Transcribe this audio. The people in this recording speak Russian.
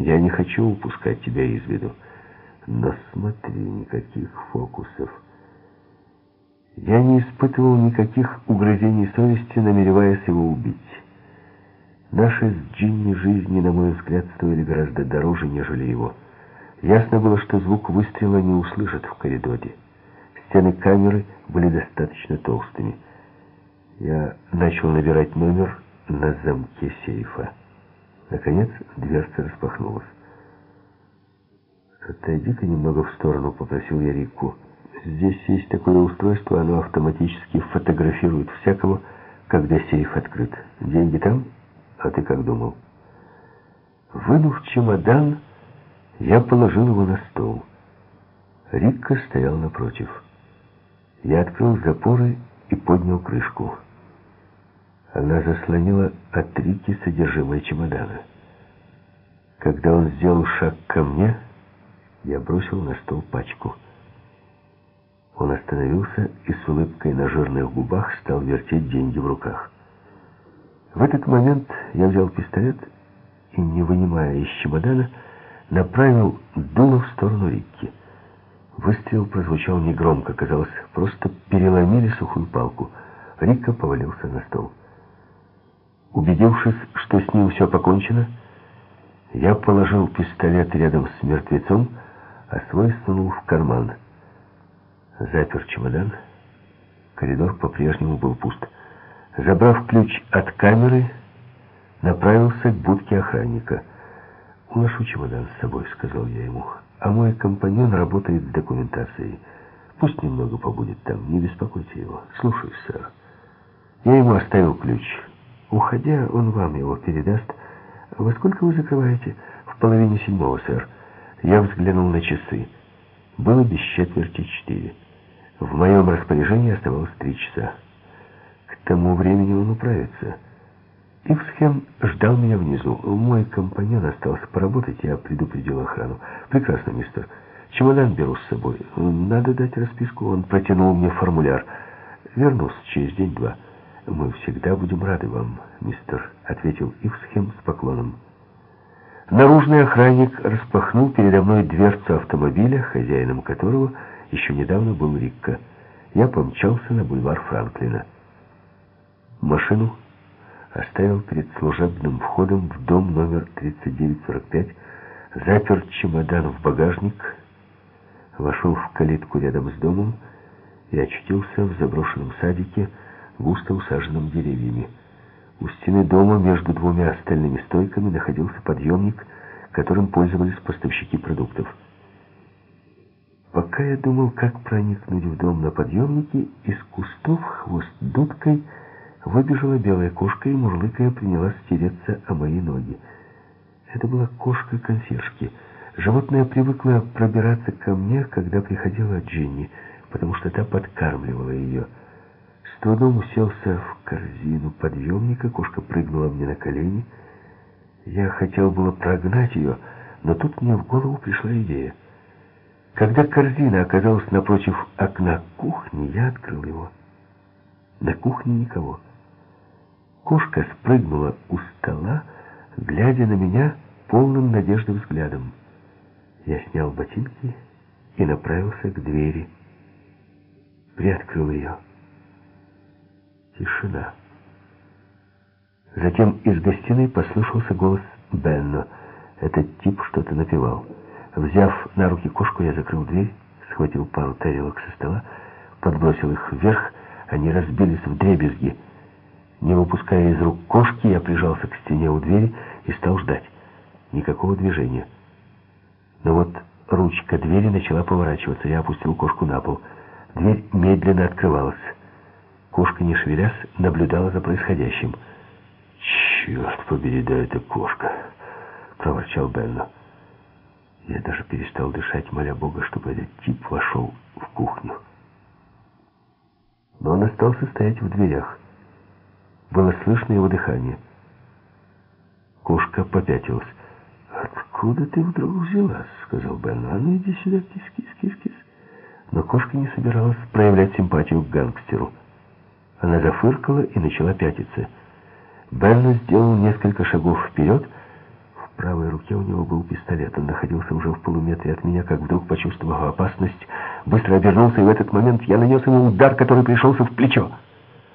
Я не хочу упускать тебя из виду. Но смотри, никаких фокусов. Я не испытывал никаких угрызений совести, намереваясь его убить. Наши с Джинни жизни, на мой взгляд, стоили гораздо дороже, нежели его. Ясно было, что звук выстрела не услышат в коридоре. Стены камеры были достаточно толстыми. Я начал набирать номер на замке сейфа. Наконец дверца распахнулась. «Отойди-ка немного в сторону», — попросил я Рику. «Здесь есть такое устройство, оно автоматически фотографирует всякого, когда сейф открыт. Деньги там? А ты как думал?» Вынув чемодан, я положил его на стол. Рикка стоял напротив. Я открыл запоры и поднял крышку. Она заслонила от Рики содержимое чемодана. Когда он сделал шаг ко мне, я бросил на стол пачку. Он остановился и с улыбкой на жирных губах стал вертеть деньги в руках. В этот момент я взял пистолет и, не вынимая из чемодана, направил дуло в сторону Рикки. Выстрел прозвучал негромко, казалось, просто переломили сухую палку. Рикка повалился на стол. Убедившись, что с ним все покончено, я положил пистолет рядом с мертвецом, а свой сунул в карман. Запер чемодан. Коридор по-прежнему был пуст. Забрав ключ от камеры, направился к будке охранника. «Уношу чемодан с собой», — сказал я ему. «А мой компаньон работает с документацией. Пусть немного побудет там, не беспокойте его. Слушаюсь, сэр». Я ему оставил ключ. Уходя, он вам его передаст. Во сколько вы закрываете? В половине седьмого, сэр. Я взглянул на часы. Было без четверти четыре. В моем распоряжении оставалось три часа. К тому времени он управится. Ипсхем ждал меня внизу. Мой компаньон остался поработать, я предупредил охрану. Прекрасно, мистер. Чемодан беру с собой. Надо дать расписку. Он протянул мне формуляр. Вернусь через день-два. «Мы всегда будем рады вам, мистер», — ответил Ивсхем с поклоном. Наружный охранник распахнул передо мной дверцу автомобиля, хозяином которого еще недавно был Рикка. Я помчался на бульвар Франклина. Машину оставил перед служебным входом в дом номер 3945, запер чемодан в багажник, вошел в калитку рядом с домом и очутился в заброшенном садике, густо усаженном деревьями. У стены дома между двумя остальными стойками находился подъемник, которым пользовались поставщики продуктов. Пока я думал, как проникнуть в дом на подъемнике, из кустов хвост дудкой выбежала белая кошка и, мурлыкая, принялась стереться о мои ноги. Это была кошка-консьержки. Животное привыкло пробираться ко мне, когда приходила Дженни, потому что та подкармливала ее. С трудом уселся в корзину подъемника, кошка прыгнула мне на колени. Я хотел было прогнать ее, но тут мне в голову пришла идея. Когда корзина оказалась напротив окна кухни, я открыл его. На кухне никого. Кошка спрыгнула у стола, глядя на меня полным надежды взглядом. Я снял ботинки и направился к двери. Приоткрыл ее. Тишина. Затем из гостиной послышался голос Бенно. Этот тип что-то напевал. Взяв на руки кошку, я закрыл дверь, схватил пару тарелок со стола, подбросил их вверх, они разбились в дребезги. Не выпуская из рук кошки, я прижался к стене у двери и стал ждать. Никакого движения. Но вот ручка двери начала поворачиваться. Я опустил кошку на пол. Дверь медленно открывалась. Кошка, не шевелясь, наблюдала за происходящим. «Черт побери, да это кошка!» — проворчал Бенно. Я даже перестал дышать, моля Бога, чтобы этот тип вошел в кухню. Но он остался стоять в дверях. Было слышно его дыхание. Кошка попятилась. «Откуда ты вдруг взялась?» — сказал Бенно. «А ну иди сюда, кис-кис-кис-кис». Но кошка не собиралась проявлять симпатию к гангстеру. Она зафыркала и начала пятиться. Берна сделал несколько шагов вперед. В правой руке у него был пистолет. Он находился уже в полуметре от меня, как вдруг, почувствовав опасность, быстро обернулся, и в этот момент я нанес ему удар, который пришелся в плечо.